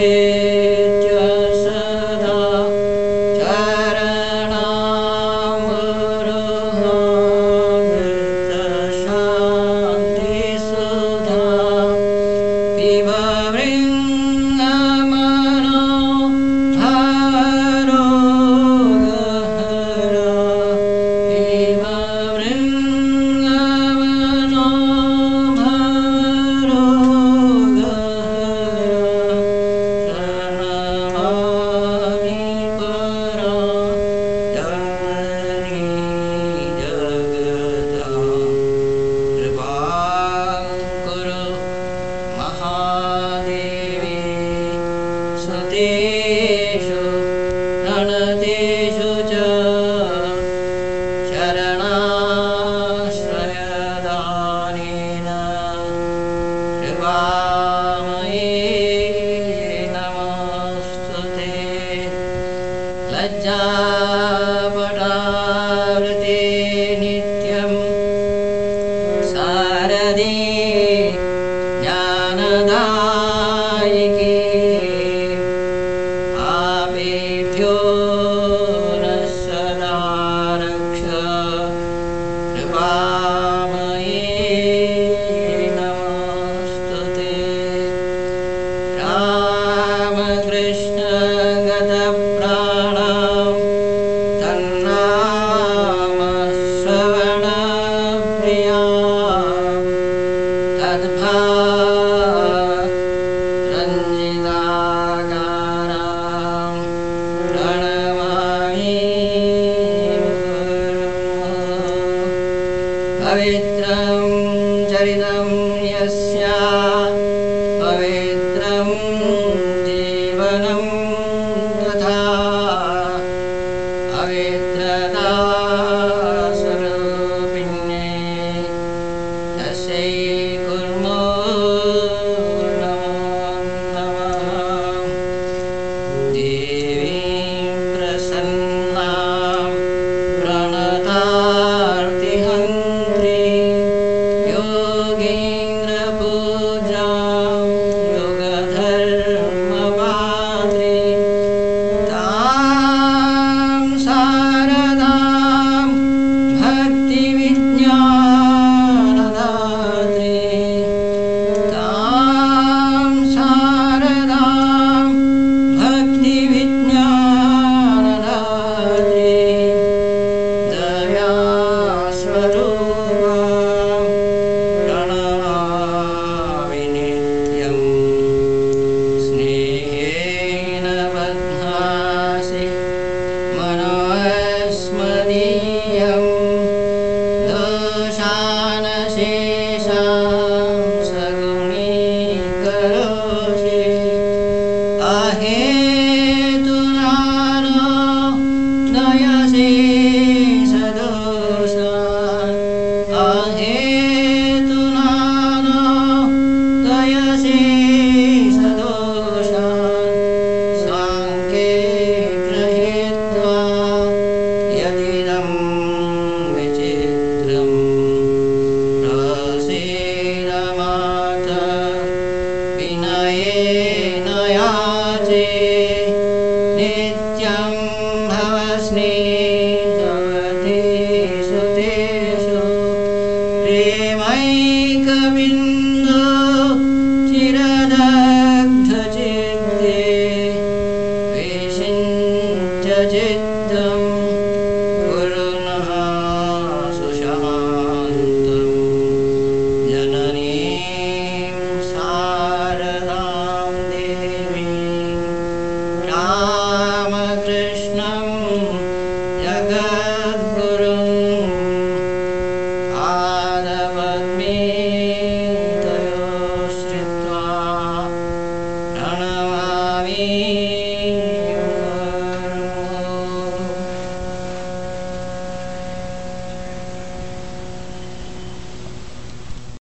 Padre. तेषु च शरणाश्वदानेन कृपामये नमः स्तुते लज्जा sabe ہے प्रेमैकबिन्दु चिरदग्धचित्ते चित्तम् कुरु नः सुशान्तं जननी सारदां देवी me.